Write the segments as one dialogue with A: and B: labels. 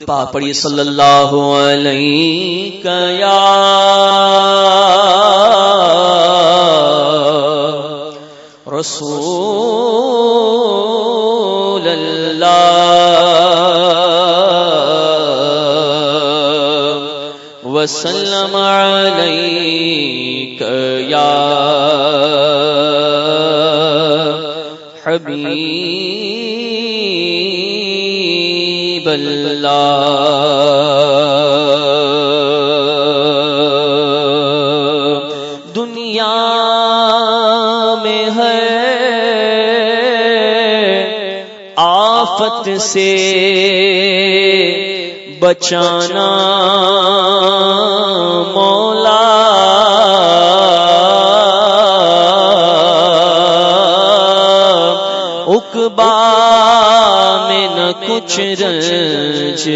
A: پاک پڑھیے صلی اللہ علیہ یا رسول اللہ وسلم علیک یا حبیب آفت سے بچانا مولا اکبا میں نہ کچھ رنج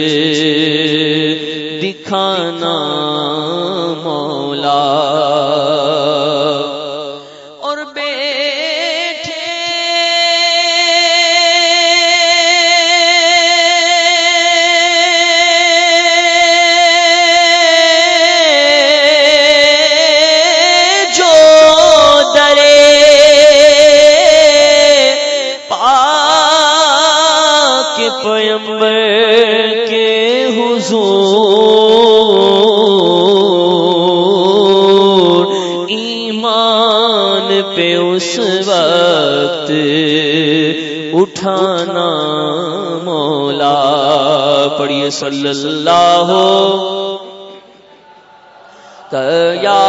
A: وقت اٹھانا مولا پڑھیے صلی اللہ یا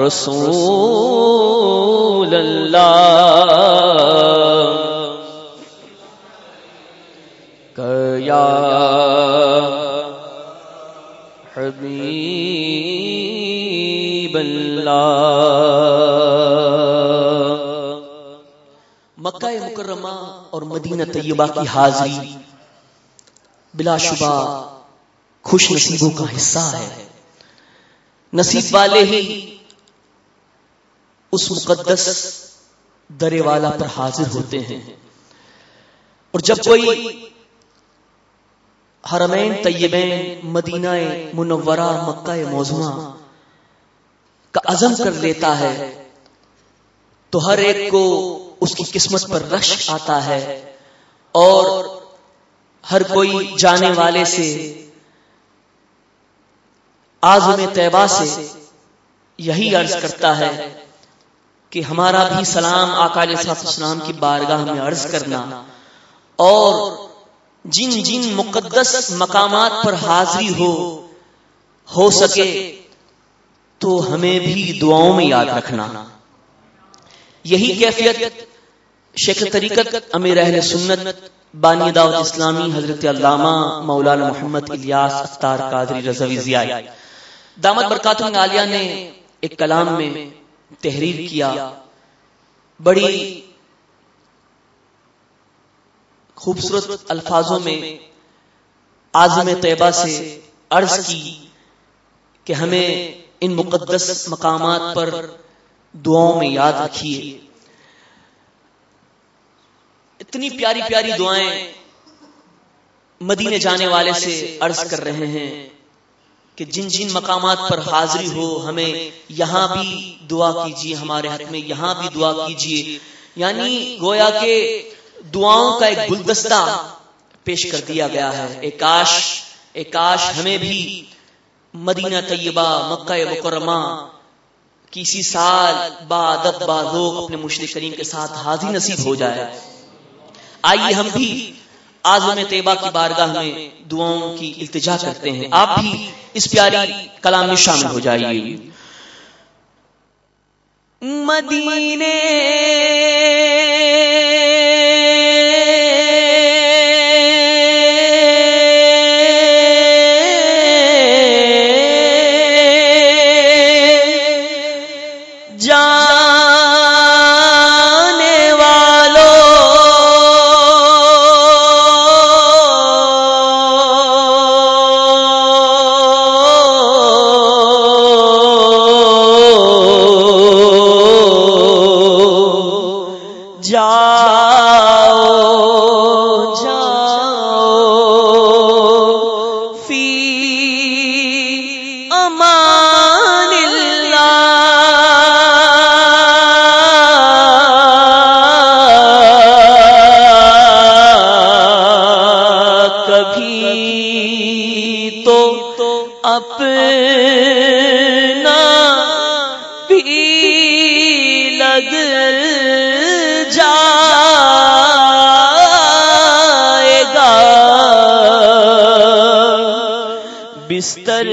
A: رسول اللہ یا حبیب اللہ مکہ مکرمہ اور مدینہ طیبہ کی حاضری بلا شبہ خوش نصیبوں کا حصہ ہے۔ نصیب والے ہی اس مقدس درے والا پر حاضر ہوتے ہیں۔ اور جب کوئی حرمین طیبین مدینہ منورہ مکہ موضوع کا عزم کر لیتا ہے تو ہر ایک کو اس کی قسمت پر رش آتا ہے اور ہر کوئی جانے والے سے آزم طیبہ سے یہی عرض کرتا ہے کہ ہمارا بھی سلام آقا علیہ السلام کی بارگاہ میں عرض کرنا اور جن جن مقدس مقامات پر حاضری ہو ہو سکے تو ہمیں بھی دعاؤں میں یاد رکھنا۔ یہی کیفیت شیخ طریقت امیر اہل سنت بانی دعوت اسلامی حضرت علامہ مولانا محمد الیاس اختار قادری رضوی ضیائی دامت برکات عالیہ نے ایک کلام میں تحریر کیا۔ بڑی خوبصورت الفاظوں میں آزم طیبہ سے عرض کی کہ ہمیں ان مقدس مقامات پر دعاؤں میں یاد رکھیے۔ اتنی پیاری پیاری دعائیں مدینے جانے والے سے عرض کر رہے ہیں کہ جن جن مقامات پر حاضری ہو ہمیں یہاں بھی دعا کیجیے ہمارے حق میں یہاں بھی دعا کیجیے یعنی گویا کہ دعاؤں کا ایک گلدستہ پیش کر دیا گیا ہے۔ ایک کاش ایک کاش ہمیں بھی مدینہ طیبہ مکہ مکرمہ کسی سال بعد با لوگ اپنے مشرق کریم کے ساتھ حاضری نصیب ہو جائے۔ آئیے ہم بھی آزم طیبہ کی بارگاہ میں دعاؤں کی التجا کرتے ہیں۔ آپ بھی اس پیاری کلام میں شامل ہو جائیے۔ مدینے جا بستر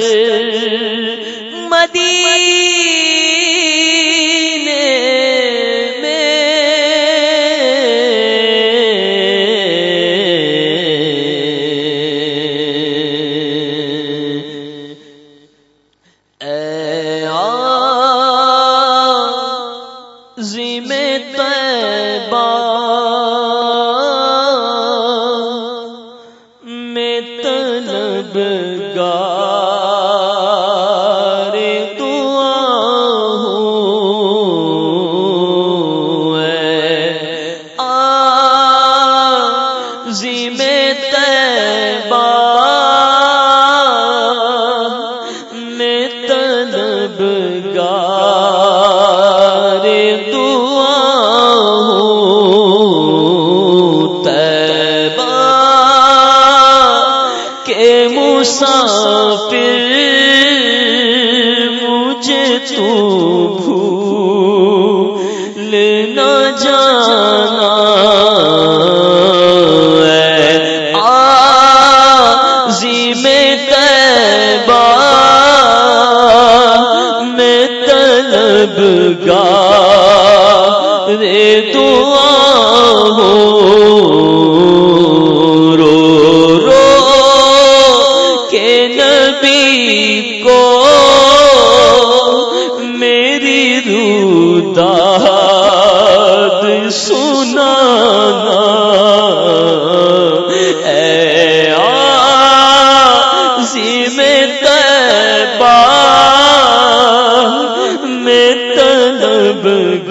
A: تو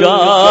A: گا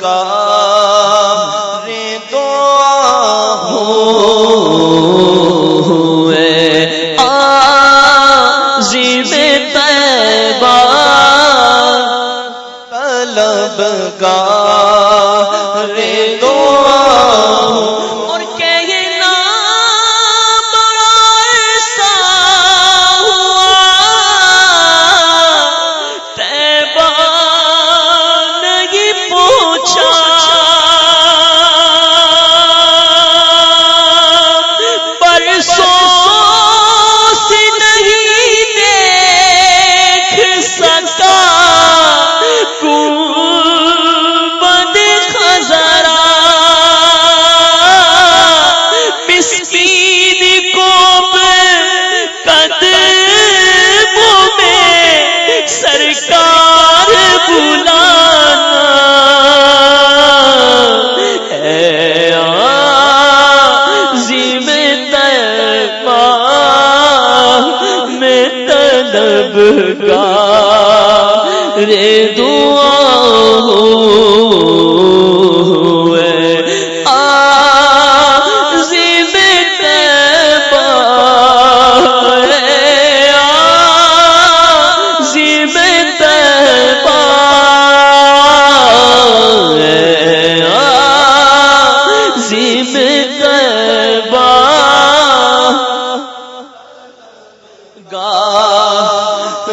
A: کا ریتو ہو۔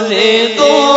A: رے دو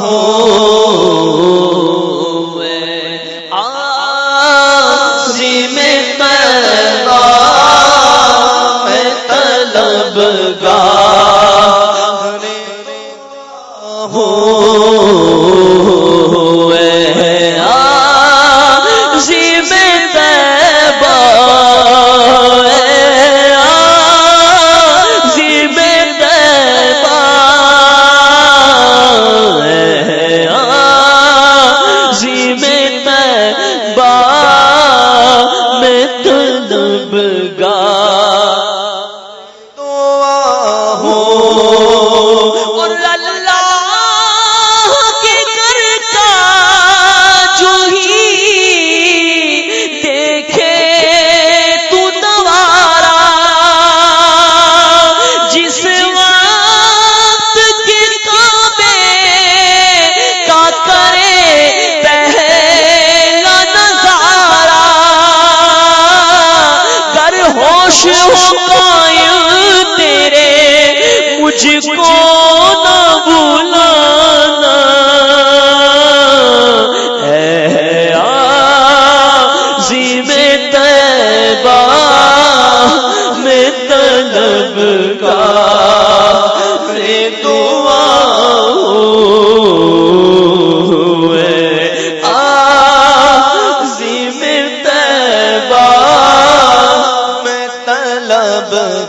A: ہو۔ پڑا ہے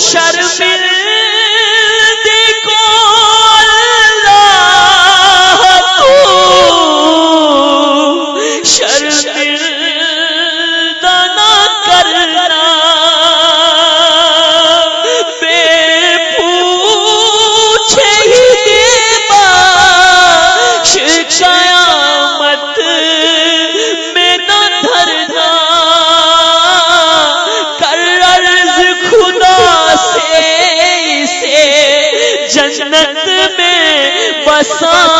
A: شر جنت میں بسا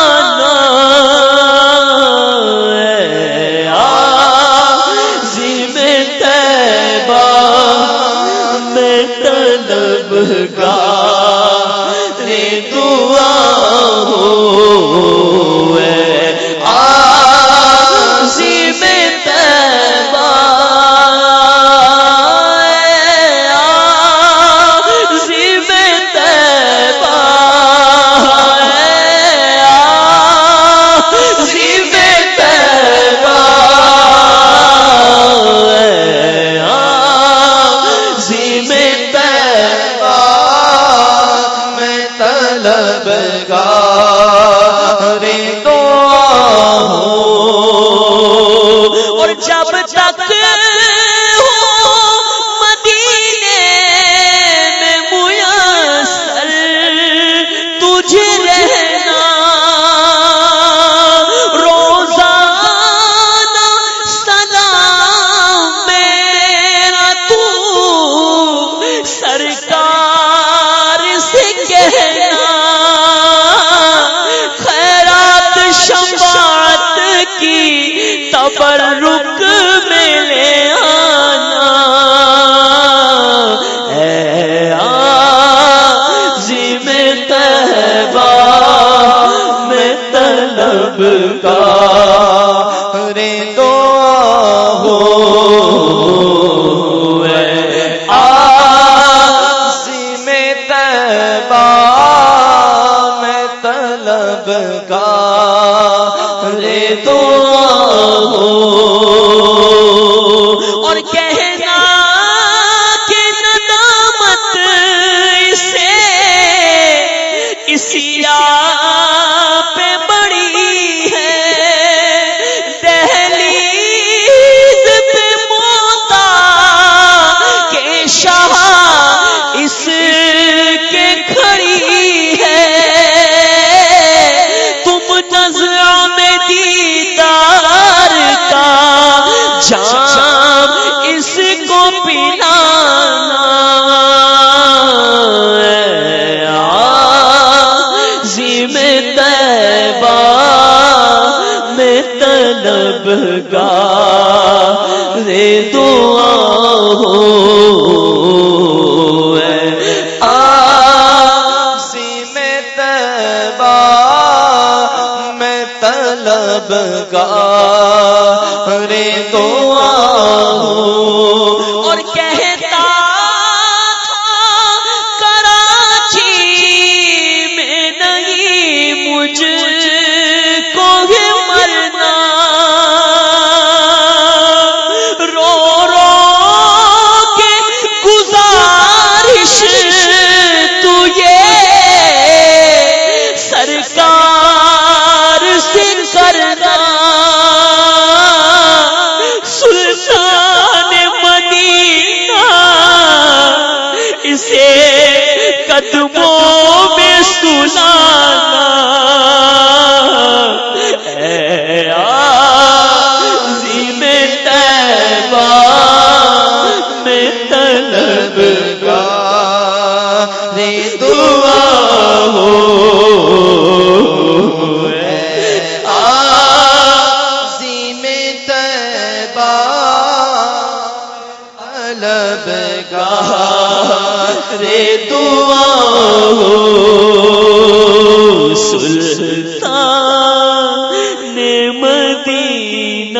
B: اور شرمل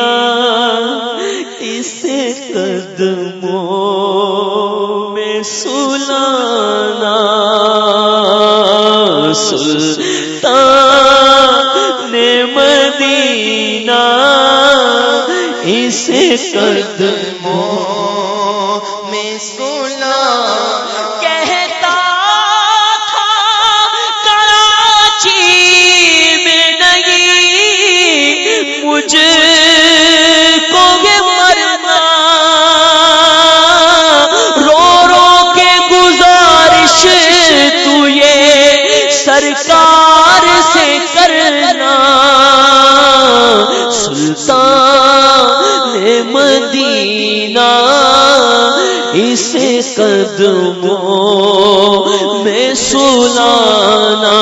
B: سلطان
A: سے قدموں میں سلانا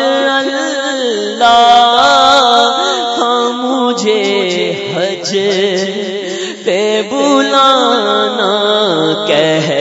A: اللہ مجھے حج پہ بلانا کہہ